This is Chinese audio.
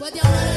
我掉了。